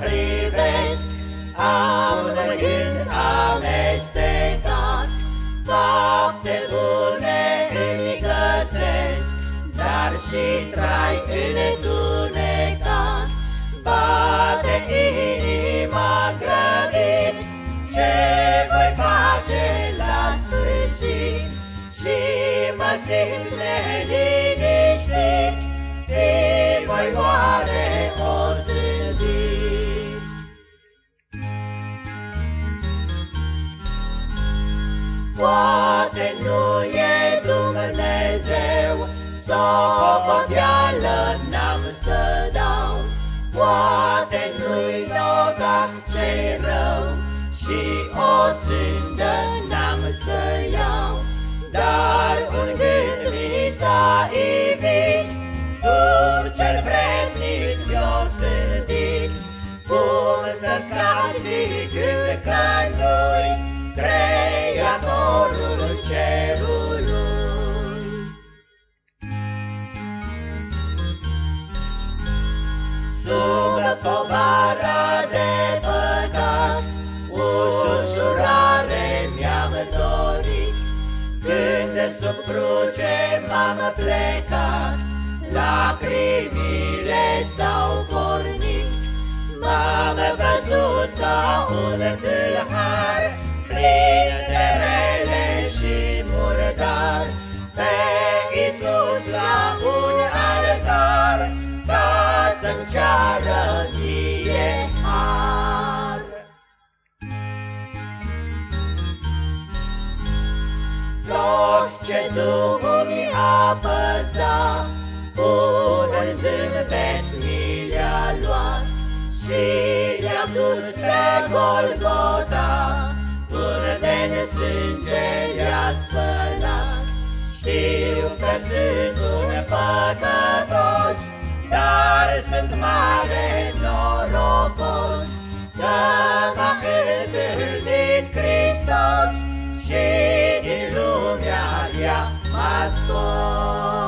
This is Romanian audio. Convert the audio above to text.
privesc, au în gând amestecat, fapte bune îmi găsesc, dar și trai întunecat. Bate inima grăbit, ce voi face la sfârșit și mă simt Poate nu e Dumnezeu, socoteală n-am să dau. Poate nu-i notaș ce rău și o sândă Când sub cruce m-am plecat, lacrimile s-au pornit. M-am văzut ca un tâlhar, plin de rele și murdar, pe Iisus la ce Duhul apăsa, unul zâmbet mi le-a luat și le-a dus pe Golgota, gospel.